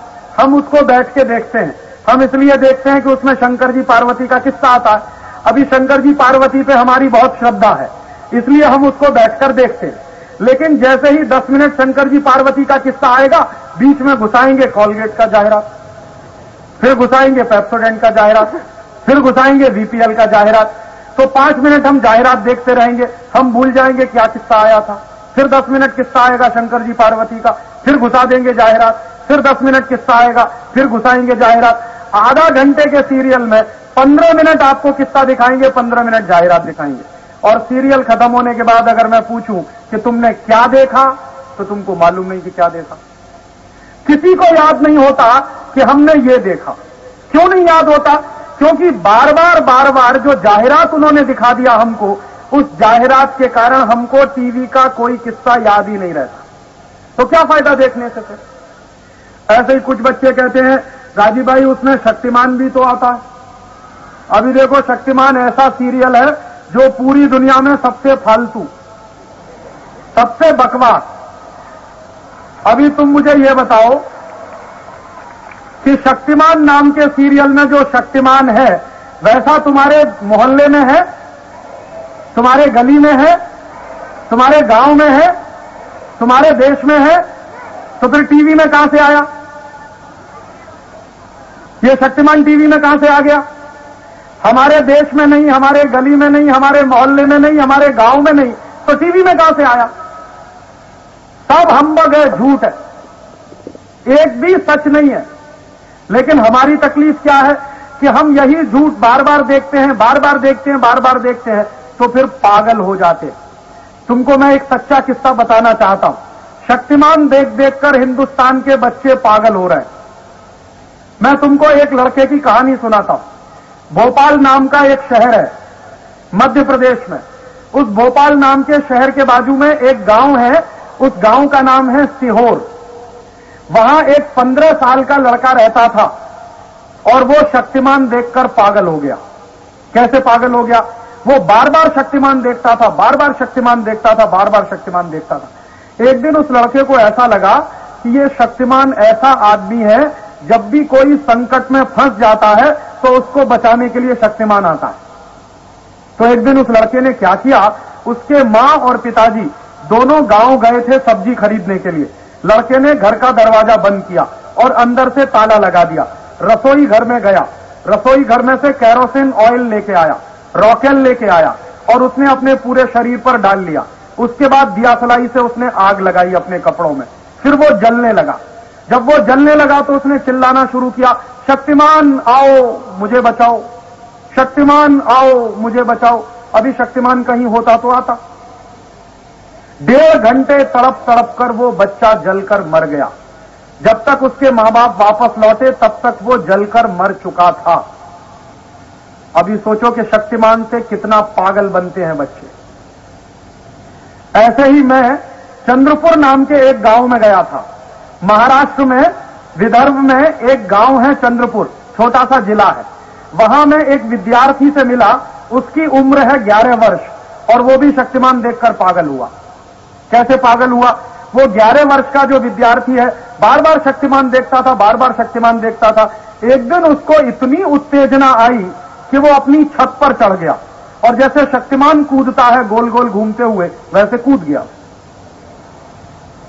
हम उसको बैठ के देखते हैं। हम इसलिए देखते हैं कि उसमें शंकर जी, पार्वती का किस्सा आता है। अभी शंकर जी पार्वती पे हमारी बहुत श्रद्धा है, इसलिए हम उसको बैठकर देखते हैं। लेकिन जैसे ही 10 मिनट शंकर जी पार्वती का किस्सा आएगा, बीच में घुसाएँगे कॉलगेट का जाहिरात फिर घुसाएँगे पेप्सोडेंट का जाहिरात फिर घुसाएँगे वीपीएल का जाहिरात तो पाँच मिनट हम जाहिरात देखते रहेंगे, हम भूल जाएँगे क्या किस्सा आया था। फिर दस मिनट किस्सा आएगा शंकर जी पार्वती का, फिर घुसा देंगे जाहिरात फिर दस मिनट किस्सा आएगा, फिर घुसाएँगे जाहिरात आधा घंटे के सीरियल में पंद्रह मिनट आपको किस्सा दिखाएँगे, पंद्रह मिनट जाहिरात दिखाएँगे। और सीरियल खत्म होने के बाद अगर मैं पूछूँ कि तुमने क्या देखा तो तुमको मालूम नहीं कि क्या देखा। किसी को याद नहीं होता कि हमने ये देखा। क्यों नहीं याद होता? क्योंकि बार बार बार बार जो जाहिरात उन्होंने दिखा दिया हमको, उस जाहिरात के कारण हमको टीवी का कोई किस्सा याद ही नहीं रहता। तो क्या फ़ायदा देखने से फिर? ऐसे ही कुछ बच्चे कहते हैं राज़ी भाई, उसमें शक्तिमान भी तो आता है। अभी देखो शक्तिमान ऐसा सीरियल है जो पूरी दुनिया में सबसे फालतू, सबसे बकवास। अभी तुम मुझे यह बताओ कि शक्तिमान नाम के सीरियल में जो शक्तिमान है, वैसा तुम्हारे मोहल्ले में है? तुम्हारे गली में है? तुम्हारे गाँव में है? तुम्हारे देश में है? तो फिर टीवी में कहाँ से आया? ये शक्तिमान टीवी में कहाँ से आ गया? हमारे देश में नहीं, हमारे गली में नहीं, हमारे मोहल्ले में नहीं, हमारे गाँव में नहीं तो टीवी में कहाँ से आया? सब हम्बग है झूठ है। एक भी सच नहीं है। लेकिन हमारी तकलीफ़ क्या है कि हम यही झूठ बार बार देखते हैं बार बार देखते हैं बार बार देखते हैं तो फिर पागल हो जाते तुमको मैं एक सच्चा किस्सा बताना चाहता हूँ। शक्तिमान देख देखकर हिंदुस्तान के बच्चे पागल हो रहे हैं। मैं तुमको एक लड़के की कहानी सुनाता हूँ। भोपाल नाम का एक शहर है, मध्य प्रदेश में। उस भोपाल नाम के शहर के बाजू में एक गाँव है, उस गाँव का नाम है सिहोर। वहाँ एक पंद्रह साल का लड़का रहता था और वो शक्तिमान देखकर पागल हो गया। कैसे पागल हो गया? वो बार बार शक्तिमान देखता था बार बार शक्तिमान देखता था बार बार शक्तिमान देखता था। एक दिन उस लड़के को ऐसा लगा कि ये शक्तिमान ऐसा आदमी है जब भी कोई संकट में फंस जाता है तो उसको बचाने के लिए शक्तिमान आता है। तो एक दिन उस लड़के ने क्या किया? उसके माँ और पिताजी दोनों गाँव गए थे सब्ज़ी खरीदने के लिए। लड़के ने घर का दरवाज़ा बंद किया और अंदर से ताला लगा दिया। रसोई घर में गया। रसोई घर में से कैरोसिन ऑयल लेके आया, रॉकेल लेके आया और उसने अपने पूरे शरीर पर डाल लिया। उसके बाद दिया सलाई से उसने आग लगाई अपने कपड़ों में। फिर वो जलने लगा। जब वो जलने लगा तो उसने चिल्लाना शुरू किया, शक्तिमान आओ, मुझे बचाओ। शक्तिमान आओ, मुझे बचाओ। अभी शक्तिमान कहीं होता तो आता। डेढ़ घंटे तड़प तड़प कर वो बच्चा जलकर मर गया। जब तक उसके माँ बाप वापस लौटे, तब तक वो जलकर मर चुका था। अभी सोचो कि शक्तिमान से कितना पागल बनते हैं बच्चे। ऐसे ही मैं चंद्रपुर नाम के एक गाँव में गया था। महाराष्ट्र में, विदर्भ में एक गाँव है चंद्रपुर, छोटा सा जिला है। वहाँ मैं एक विद्यार्थी से मिला, उसकी उम्र है ग्यारह वर्ष, और वो भी शक्तिमान देखकर पागल हुआ। कैसे पागल हुआ? वो ग्यारह वर्ष का जो विद्यार्थी है बार बार शक्तिमान देखता था बार बार शक्तिमान देखता था। एक दिन उसको इतनी उत्तेजना आई कि वो अपनी छत पर चढ़ गया, और जैसे शक्तिमान कूदता है गोल गोल घूमते हुए, वैसे कूद गया।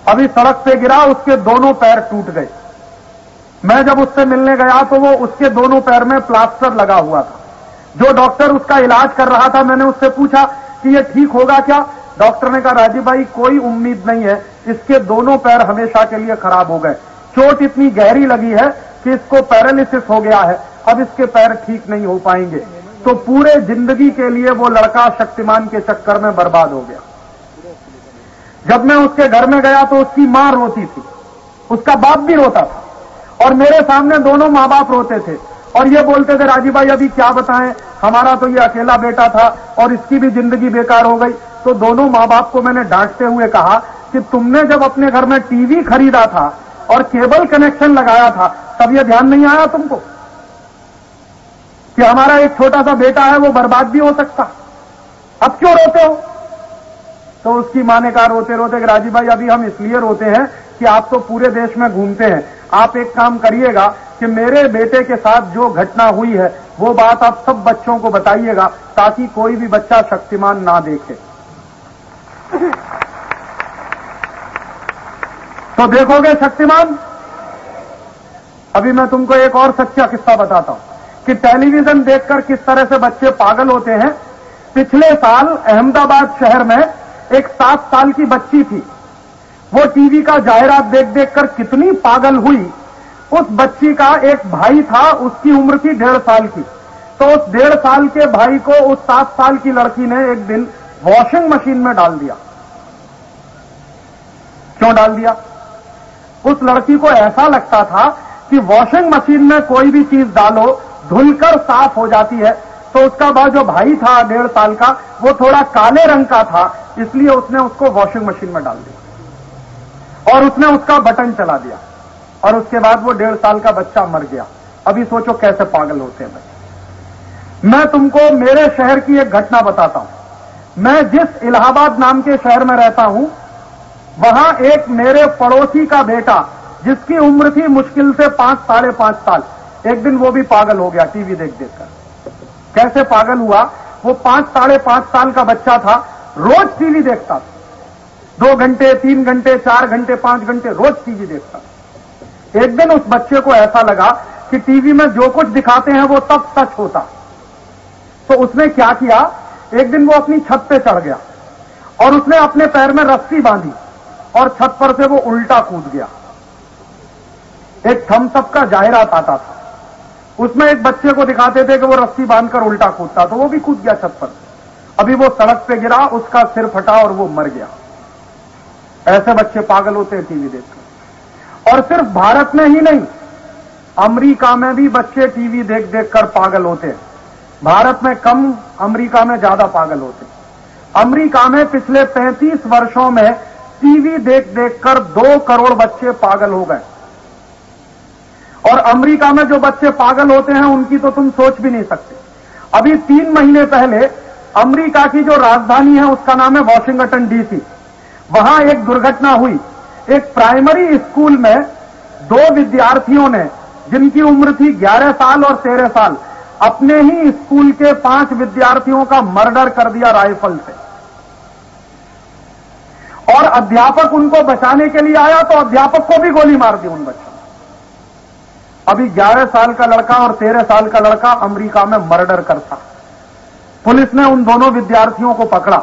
अभी सड़क पे गिरा, उसके दोनों पैर टूट गए। मैं जब उससे मिलने गया तो वो उसके दोनों पैर में प्लास्टर लगा हुआ था। जो डॉक्टर उसका इलाज कर रहा था, मैंने उससे पूछा कि ये ठीक होगा क्या? डॉक्टर ने कहा राजीव भाई, कोई उम्मीद नहीं है। इसके दोनों पैर हमेशा के लिए खराब हो गए। चोट इतनी गहरी लगी है कि इसको पैरालिसिस हो गया है। अब इसके पैर ठीक नहीं हो पाएँगे। तो पूरे ज़िंदगी के लिए वो लड़का शक्तिमान के चक्कर में बर्बाद हो गया। जब मैं उसके घर में गया तो उसकी माँ रोती थी। उसका बाप भी रोता था। और मेरे सामने दोनों माँ बाप रोते थे। और ये बोलते थे राजीव भाई, अभी क्या बताएँ? हमारा तो ये अकेला बेटा था और इसकी भी ज़िंदगी बेकार हो गई। तो दोनों माँ बाप को मैंने डांटते हुए कहा कि तुमने जब अपने घर में टीवी खरीदा था और केबल कनेक्शन लगाया था, तब यह ध्यान नहीं आया तुमको? कि हमारा एक छोटा सा बेटा है, वो बर्बाद भी हो सकता। अब क्यों रोते हो? तो उसकी माँ ने कहा रोते रोते राजीव भाई, अभी हम इसलिए रोते हैं कि आप तो पूरे देश में घूमते हैं। आप एक काम करिएगा कि मेरे बेटे के साथ जो घटना हुई है, वो बात आप सब बच्चों को बताइएगा ताकि कोई भी बच्चा शक्तिमान ना देखे। तो देखोगे शक्तिमान? अभी मैं तुमको एक और सच्चा किस्सा बताता हूँ कि टेलीविज़न देखकर किस तरह से बच्चे पागल होते हैं। पिछले साल अहमदाबाद शहर में एक सात साल की बच्ची थी। वो टीवी का जाहिरात देख देख कर कितनी पागल हुई। उस बच्ची का एक भाई था, उसकी उम्र थी डेढ़ साल की। तो उस डेढ़ साल के भाई को उस सात साल की लड़की ने एक दिन वॉशिंग मशीन में डाल दिया। क्यों डाल दिया? उस लड़की को ऐसा लगता था कि वॉशिंग मशीन में कोई भी चीज़ डालो, धुलकर साफ़ हो जाती है। तो उसका बाद जो भाई था डेढ़ साल का, वो थोड़ा काले रंग का था, इसलिए उसने उसको वॉशिंग मशीन में डाल दिया। और उसने उसका बटन चला दिया। और उसके बाद वो डेढ़ साल का बच्चा मर गया। अभी सोचो कैसे पागल होते हैं बच्चे। मैं तुमको मेरे शहर की एक घटना बताता हूँ। मैं जिस इलाहाबाद नाम के शहर में रहता हूँ, वहाँ एक मेरे पड़ोसी का बेटा, जिसकी उम्र थी मुश्किल से पाँच, साढ़े पाँच साल, एक दिन वो भी पागल हो गया, टीवी देख देखकर कैसे पागल हुआ। वो पाँच, साढ़े पाँच साल का बच्चा था। रोज टीवी देखता था। दो घंटे, तीन घंटे, चार घंटे, पाँच घंटे रोज टीवी देखता था। एक दिन उस बच्चे को ऐसा लगा कि टीवी में जो कुछ दिखाते हैं वो तब सच होता। तो उसने क्या किया? एक दिन वो अपनी छत पे चढ़ गया और उसने अपने पैर में रस्सी बांधी और छत पर से वो उल्टा कूद गया। एक थम्सअप का जाहिरात आता था। उसमें एक बच्चे को दिखाते थे कि वो रस्सी बांधकर उल्टा कूदता तो वो भी कूद गया छत पर। अभी वो सड़क पे गिरा, उसका सिर फटा और वो मर गया। ऐसे बच्चे पागल होते हैं टीवी देखकर। और सिर्फ़ भारत में ही नहीं, अमेरिका में भी बच्चे टीवी देख देख कर पागल होते हैं। भारत में कम अमेरिका में ज़्यादा पागल होते हैं। अमेरिका में पिछले 35 वर्षों में टीवी देख देख कर दो करोड़ बच्चे पागल हो गए। और अमेरिका में जो बच्चे पागल होते हैं, उनकी तो तुम सोच भी नहीं सकते। अभी तीन महीने पहले अमेरिका की जो राजधानी है, उसका नाम है वॉशिंगटन डीसी। वहाँ एक दुर्घटना हुई। एक प्राइमरी स्कूल में दो विद्यार्थियों ने, जिनकी उम्र थी 11 साल और 13 साल, अपने ही स्कूल के पाँच विद्यार्थियों का मर्डर कर दिया राइफल से। और अध्यापक उनको बचाने के लिए आया तो अध्यापक को भी गोली मार दी उन बच्चों अभी 11 साल का लड़का और 13 साल का लड़का अमेरिका में मर्डर करता। पुलिस ने उन दोनों विद्यार्थियों को पकड़ा।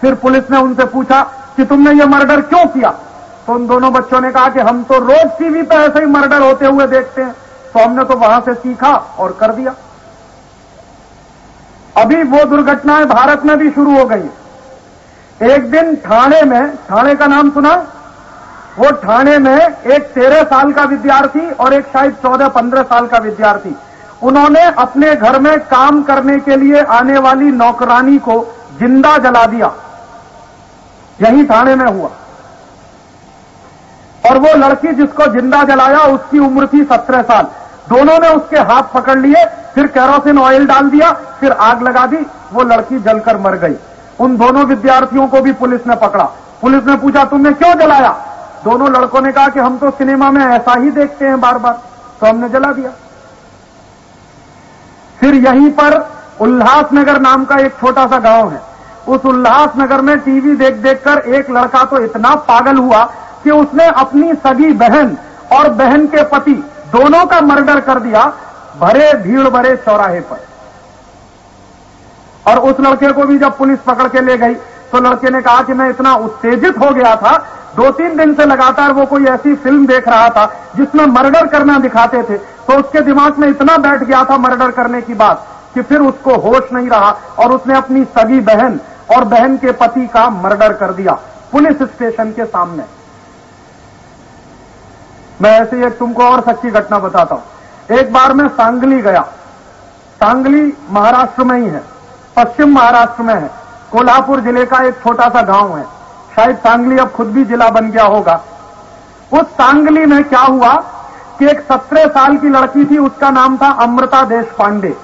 फिर पुलिस ने उनसे पूछा कि तुमने ये मर्डर क्यों किया? तो उन दोनों बच्चों ने कहा कि हम तो रोज टीवी पे ऐसे ही मर्डर होते हुए देखते हैं। तो हमने तो वहाँ से सीखा और कर दिया। अभी वो दुर्घटनाएँ भारत में भी शुरू हो गई। एक दिन थाने में, थाने का नाम सुना? वो थाने में एक तेरह साल का विद्यार्थी और एक शायद चौदह, पंद्रह साल का विद्यार्थी। उन्होंने अपने घर में काम करने के लिए आने वाली नौकरानी को ज़िंदा जला दिया। यही थाने में हुआ। और वो लड़की जिसको ज़िंदा जलाया, उसकी उम्र थी सत्रह साल। दोनों ने उसके हाथ पकड़ लिए, फिर कैरोसिन ऑयल डाल दिया, फिर आग लगा दी, वो लड़की जलकर मर गई। उन दोनों विद्यार्थियों को भी पुलिस ने पकड़ा। पुलिस ने पूछा, तुमने क्यों जलाया? दोनों लड़कों ने कहा कि हम तो सिनेमा में ऐसा ही देखते हैं बार बार तो हमने जला दिया। फिर यहीं पर उल्लासनगर नाम का एक छोटा सा गाँव है। उस उल्लासनगर में टीवी देख देखकर एक लड़का तो इतना पागल हुआ कि उसने अपनी सगी बहन और बहन के पति दोनों का मर्डर कर दिया भरे भीड़ भरे चौराहे पर। और उस लड़के को भी जब पुलिस पकड़ के ले गई तो लड़के ने कहा कि मैं इतना उत्तेजित हो गया था, दो तीन दिन से लगातार वो कोई ऐसी फ़िल्म देख रहा था, जिसमें मर्डर करना दिखाते थे तो उसके दिमाग में इतना बैठ गया था मर्डर करने की बात, कि फिर उसको होश नहीं रहा, और उसने अपनी सगी बहन और बहन के पति का मर्डर कर दिया, पुलिस स्टेशन के सामने। मैं ऐसे एक तुमको और सच्ची घटना बताता हूँ। एक बार मैं सांगली गया। सांगली महाराष्ट्र में ही है, पश्चिम महाराष्ट्र में है। कोल्हापुर ज़िले का एक छोटा सा गाँव है। शायद सांगली अब खुद भी जिला बन गया होगा। उस सांगली में क्या हुआ कि एक सत्रह साल की लड़की थी, उसका नाम था अमृता देश पांडे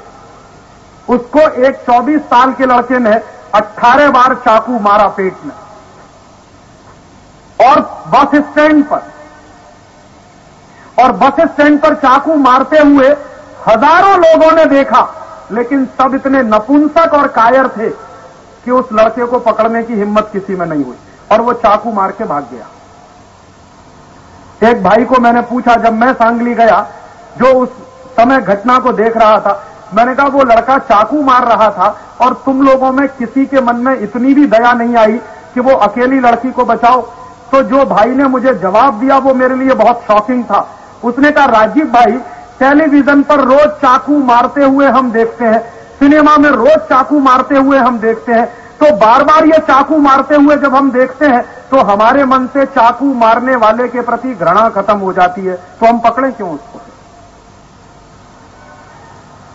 उसको एक चौबीस साल के लड़के ने अट्ठारह बार चाकू मारा पेट में। और बस स्टैंड पर, और बस स्टैंड पर चाकू मारते हुए हज़ारों लोगों ने देखा, लेकिन सब इतने नपुंसक और कायर थे कि उस लड़के को पकड़ने की हिम्मत किसी में नहीं हुई और वो चाकू मार के भाग गया। एक भाई को मैंने पूछा, जब मैं सांगली गया, जो उस समय घटना को देख रहा था, मैंने कहा, वो लड़का चाकू मार रहा था और तुम लोगों में किसी के मन में इतनी भी दया नहीं आई कि वो अकेली लड़की को बचाओ? तो जो भाई ने मुझे जवाब दिया, वो मेरे लिए बहुत शॉकिंग था। उसने कहा, राजीव भाई, टेलीविज़न पर रोज चाकू मारते हुए हम देखते हैं। सिनेमा में रोज चाकू मारते हुए हम देखते हैं तो बार बार ये चाकू मारते हुए जब हम देखते हैं तो हमारे मन से चाकू मारने वाले के प्रति घृणा खत्म हो जाती है तो हम पकड़े क्यों उसको?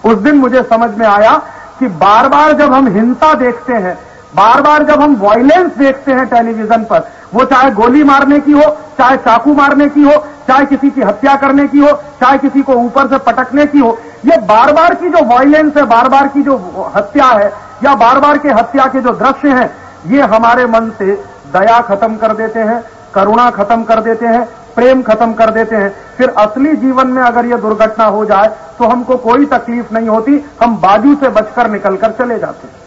उस दिन मुझे समझ में आया कि बार बार जब हम हिंसा देखते हैं बार बार जब हम वायलेंस देखते हैं टेलीविज़न पर, वो चाहे गोली मारने की हो, चाहे चाकू मारने की हो, चाहे किसी की हत्या करने की हो, चाहे किसी को ऊपर से पटकने की हो ये बार बार की जो वायलेंस है बार बार की जो हत्या है, या बार बार के हत्या के जो दृश्य हैं, ये हमारे मन से दया खत्म कर देते हैं, करुणा खत्म कर देते हैं, प्रेम खत्म कर देते हैं। फिर असली जीवन में अगर यह दुर्घटना हो जाए तो हमको कोई तकलीफ़ नहीं होती, हम बाजू से बचकर निकलकर चले जाते हैं।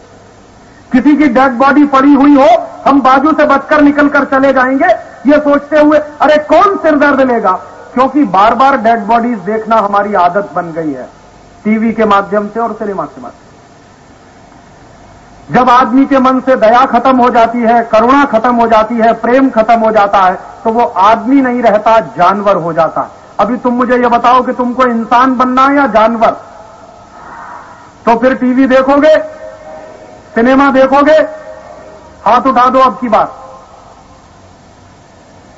किसी की डेड बॉडी पड़ी हुई हो, हम बाजू से बचकर निकलकर चले जाएँगे। ये सोचते हुए, अरे कौन सिर दर्द लेगा? क्योंकि बार बार डेड बॉडीज देखना हमारी आदत बन गई है। टीवी के माध्यम से और सिनेमा के माध्यम से। जब आदमी के मन से दया खत्म हो जाती है, करुणा खत्म हो जाती है, प्रेम खत्म हो जाता है तो वो आदमी नहीं रहता, जानवर हो जाता। अभी तुम मुझे ये बताओ कि तुमको इंसान बनना है या जानवर? तो फिर टीवी देखोगे, सिनेमा देखोगे, हाथ उठा दो अब की बात।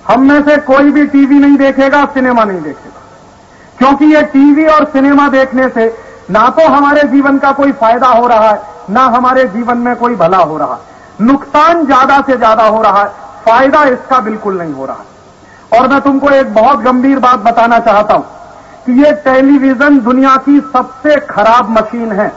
हम में से कोई भी टीवी नहीं देखेगा, सिनेमा नहीं देखेगा। क्योंकि ये टीवी और सिनेमा देखने से ना तो हमारे जीवन का कोई फ़ायदा हो रहा है, ना हमारे जीवन में कोई भला हो रहा है। नुकसान ज़्यादा से ज़्यादा हो रहा है, फ़ायदा इसका बिल्कुल नहीं हो रहा है। और मैं तुमको एक बहुत गंभीर बात बताना चाहता हूँ कि ये टेलीविज़न दुनिया की सबसे खराब मशीन है।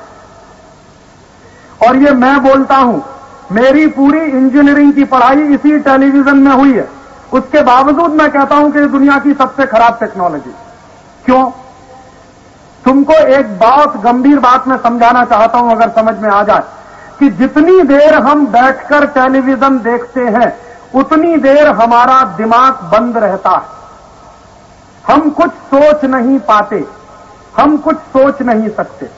और ये मैं बोलता हूँ, मेरी पूरी इंजीनियरिंग की पढ़ाई इसी टेलीविज़न में हुई है। उसके बावजूद मैं कहता हूँ कि दुनिया की सबसे खराब टेक्नोलॉजी। क्यों? तुमको एक बहुत गंभीर बात मैं समझाना चाहता हूँ, अगर समझ में आ जाए, कि जितनी देर हम बैठकर टेलीविज़न देखते हैं, उतनी देर हमारा दिमाग बंद रहता है। हम कुछ सोच नहीं पाते, हम कुछ सोच नहीं सकते।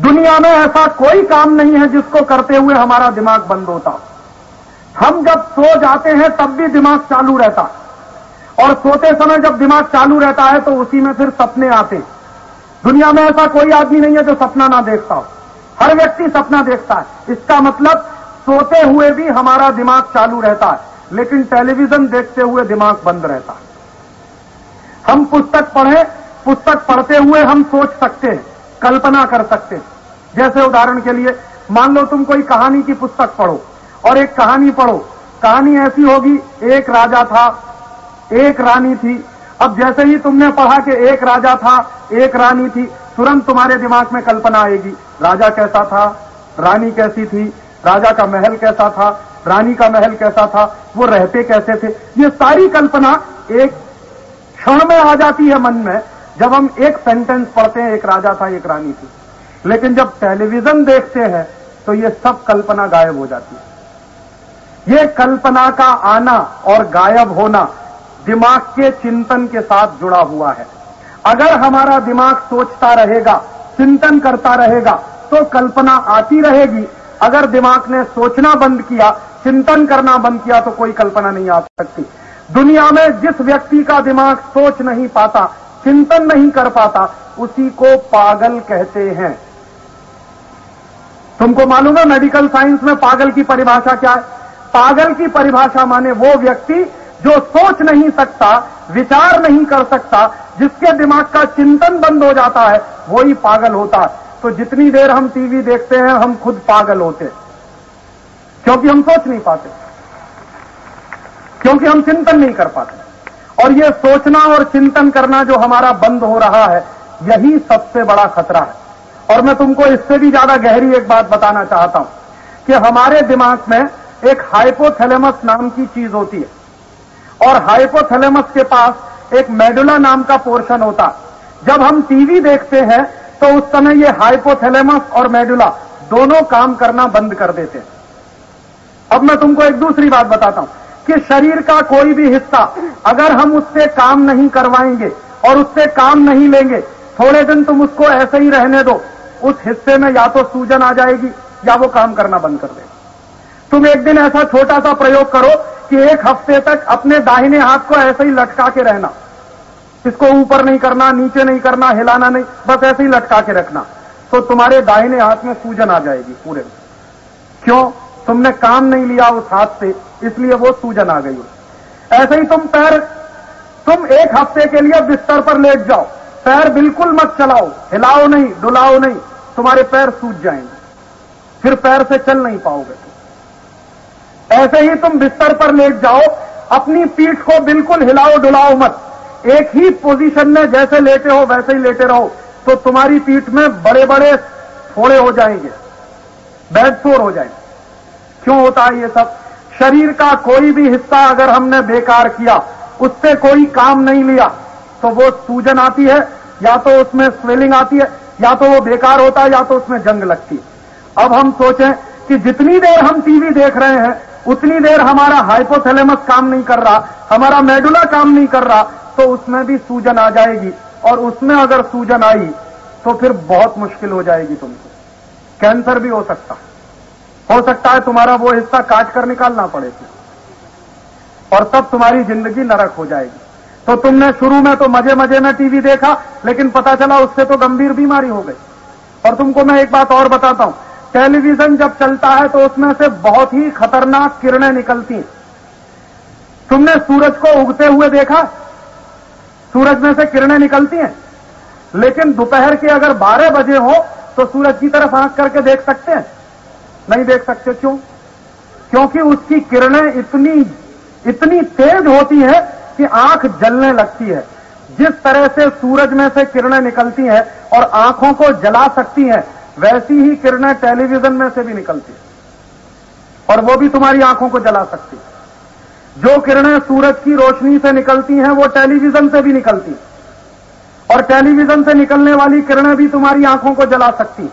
दुनिया में ऐसा कोई काम नहीं है जिसको करते हुए हमारा दिमाग बंद होता। हम जब सो जाते हैं, तब भी दिमाग चालू रहता। और सोते समय जब दिमाग चालू रहता है तो उसी में फिर सपने आते दुनिया में ऐसा कोई आदमी नहीं है जो सपना ना देखता हो। हर व्यक्ति सपना देखता है। इसका मतलब सोते हुए भी हमारा दिमाग चालू रहता है, लेकिन टेलीविज़न देखते हुए दिमाग बंद रहता है। हम पुस्तक पढ़ें, पुस्तक पढ़ते हुए हम सोच सकते हैं, कल्पना कर सकते हैं। जैसे उदाहरण के लिए, मान लो तुम कोई कहानी की पुस्तक पढ़ो, और एक कहानी पढ़ो। कहानी ऐसी होगी, एक राजा था एक रानी थी। अब जैसे ही तुमने पढ़ा कि एक राजा था, एक रानी थी, तुरंत तुम्हारे दिमाग में कल्पना आएगी, राजा कैसा था, रानी कैसी थी, राजा का महल कैसा था, रानी का महल कैसा था, वो रहते कैसे थे? ये सारी कल्पना एक क्षण में आ जाती है मन में, जब हम एक सेंटेंस पढ़ते हैं, एक राजा था, एक रानी थी। लेकिन जब टेलीविज़न देखते हैं तो ये सब कल्पना गायब हो जाती है। ये कल्पना का आना और गायब होना दिमाग के चिंतन के साथ जुड़ा हुआ है। अगर हमारा दिमाग सोचता रहेगा, चिंतन करता रहेगा तो कल्पना आती रहेगी। अगर दिमाग ने सोचना बंद किया, चिंतन करना बंद किया तो कोई कल्पना नहीं आ सकती। दुनिया में जिस व्यक्ति का दिमाग सोच नहीं पाता, चिंतन नहीं कर पाता, उसी को पागल कहते हैं। तुमको मालूम है मेडिकल साइंस में पागल की परिभाषा क्या है? पागल की परिभाषा माने वो व्यक्ति जो सोच नहीं सकता, विचार नहीं कर सकता, जिसके दिमाग का चिंतन बंद हो जाता है, वही पागल होता है। तो जितनी देर हम टीवी देखते हैं, हम खुद पागल होते क्योंकि हम सोच नहीं पाते। क्योंकि हम चिंतन नहीं कर पाते। और ये सोचना और चिंतन करना जो हमारा बंद हो रहा है, यही सबसे बड़ा खतरा है। और मैं तुमको इससे भी ज़्यादा गहरी एक बात बताना चाहता हूँ कि हमारे दिमाग में एक हाइपोथैलेमस नाम की चीज़ होती है। और हाइपोथैलेमस के पास एक मेडुला नाम का पोर्शन होता। जब हम टीवी देखते हैं तो उस समय ये हाइपोथैलेमस और मेडुला दोनों काम करना बंद कर देते हैं। अब मैं तुमको एक दूसरी बात बताता हूँ कि शरीर का कोई भी हिस्सा अगर हम उससे काम नहीं करवाएँगे और उससे काम नहीं लेंगे, थोड़े दिन तुम उसको ऐसे ही रहने दो। उस हिस्से में या तो सूजन आ जाएगी या वो काम करना बंद कर देगा तुम एक दिन ऐसा छोटा सा प्रयोग करो कि एक हफ़्ते तक अपने दाहिने हाथ को ऐसे ही लटका के रहना। इसको ऊपर नहीं करना, नीचे नहीं करना, हिलाना नहीं, बस ऐसे ही लटका के रखना। तो तुम्हारे दाहिने हाथ में सूजन आ जाएगी पूरे क्यों? तुमने काम नहीं लिया उस हाथ से, इसलिए वो सूजन आ गई। ऐसे ही तुम पैर, तुम एक हफ़्ते के लिए बिस्तर पर लेट जाओ। पैर बिल्कुल मत चलाओ, हिलाओ नहीं, डुलाओ नहीं, तुम्हारे पैर सूज जाएँगे। फिर पैर से चल नहीं पाओगे। ऐसे ही तुम बिस्तर पर लेट जाओ, अपनी पीठ को बिल्कुल हिलाओ डुलाओ मत। एक ही पोजीशन में जैसे लेटे हो, वैसे ही लेटे रहो तो तुम्हारी पीठ में बड़े बड़े फोड़े हो जाएँगे बैड सोर हो जाएँगे। क्यों होता है ये सब? शरीर का कोई भी हिस्सा अगर हमने बेकार किया, उससे कोई काम नहीं लिया तो वो सूजन आती है, या तो उसमें स्वेलिंग आती है, या तो वो बेकार होता है, या तो उसमें जंग लगती है। अब हम सोचें कि जितनी देर हम टीवी देख रहे हैं उतनी देर हमारा हाइपोथैलेमस काम नहीं कर रहा, हमारा मेडुला काम नहीं कर रहा तो उसमें भी सूजन आ जाएगी। और उसमें अगर सूजन आई तो फिर बहुत मुश्किल हो जाएगी तुमको। कैंसर भी हो सकता। हो सकता है तुम्हारा वो हिस्सा काट कर निकालना पड़े। और तब तुम्हारी ज़िंदगी नरक हो जाएगी। तो तुमने शुरू में तो मज़े मज़े में टीवी देखा, लेकिन पता चला उससे तो गंभीर बीमारी हो गई। और तुमको मैं एक बात और बताता हूँ। टेलीविज़न जब चलता है तो उसमें से बहुत ही खतरनाक किरणें निकलती हैं। तुमने सूरज को उगते हुए देखा? सूरज में से किरणें निकलती हैं। लेकिन दोपहर के अगर 12 बजे हो तो सूरज की तरफ़ आँख करके देख सकते हैं। नहीं देख सकते क्यों? क्योंकि उसकी किरणें इतनी इतनी तेज होती है कि आँख जलने लगती है। जिस तरह से सूरज में से किरणें निकलती हैं और आँखों को जला सकती हैं वैसी ही किरणें टेलीविज़न में से भी निकलती और वो भी तुम्हारी आँखों को जला सकती जो किरणें सूरज की रोशनी से निकलती हैं, वो टेलीविज़न से भी निकलती और टेलीविज़न से निकलने वाली किरणें भी तुम्हारी आँखों को जला सकती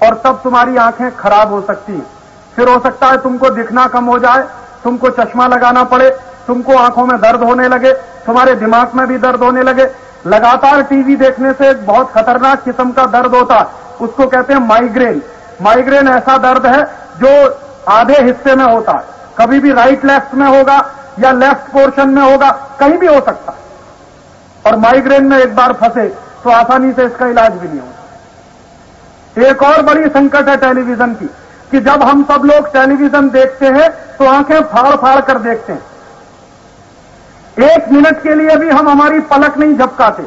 और तब तुम्हारी आँखें खराब हो सकती फिर हो सकता है तुमको दिखना कम हो जाए, तुमको चश्मा लगाना पड़े, तुमको आँखों में दर्द होने लगे, तुम्हारे दिमाग में भी दर्द होने लगे। लगातार टीवी देखने से एक बहुत खतरनाक किस्म का दर्द होता उसको कहते हैं माइग्रेन माइग्रेन ऐसा दर्द है जो आधे हिस्से में होता है। कभी भी राइट लेफ़्ट में होगा या लेफ़्ट पोर्शन में होगा, कहीं भी हो सकता है। और माइग्रेन में एक बार फंसे तो आसानी से इसका इलाज भी नहीं होता एक और बड़ी संकट है टेलीविज़न की, कि जब हम सब लोग टेलीविज़न देखते हैं तो आँखें फाड़ फाड़ कर देखते हैं। एक मिनट के लिए भी हम हमारी पलक नहीं झपकाते।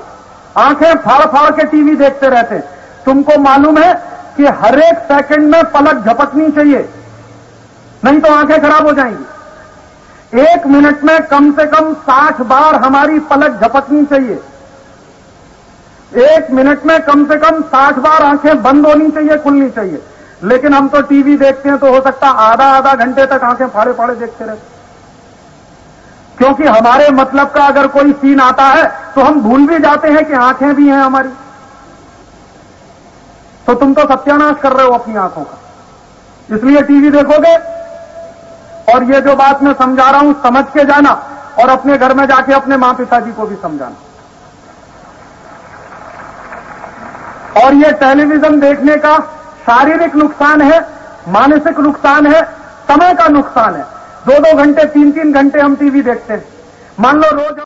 आँखें फाड़ फाड़ के टीवी देखते रहते हैं। तुमको मालूम है कि हर एक सेकंड में पलक झपकनी चाहिए, नहीं तो आँखें खराब हो जाएँगी। एक मिनट में कम से कम साठ बार हमारी पलक झपकनी चाहिए। एक मिनट में कम से कम साठ बार आँखें बंद होनी चाहिए, खुलनी चाहिए। लेकिन हम तो टीवी देखते हैं तो हो सकता आधा आधा घंटे तक आँखें फाड़े फाड़े देखते रहते क्योंकि हमारे मतलब का अगर कोई सीन आता है तो हम भूल भी जाते हैं कि आँखें भी हैं हमारी। तो तुम तो सत्यानाश कर रहे हो अपनी आँखों का। इसलिए टीवी देखोगे और ये जो बात मैं समझा रहा हूँ, समझ के जाना और अपने घर में जाके अपने माँ पिताजी को भी समझाना। और ये टेलीविज़न देखने का शारीरिक नुकसान है, मानसिक नुकसान है, समय का नुकसान है। दो दो घंटे तीन तीन घंटे हम टीवी देखते हैं। मान लो रोज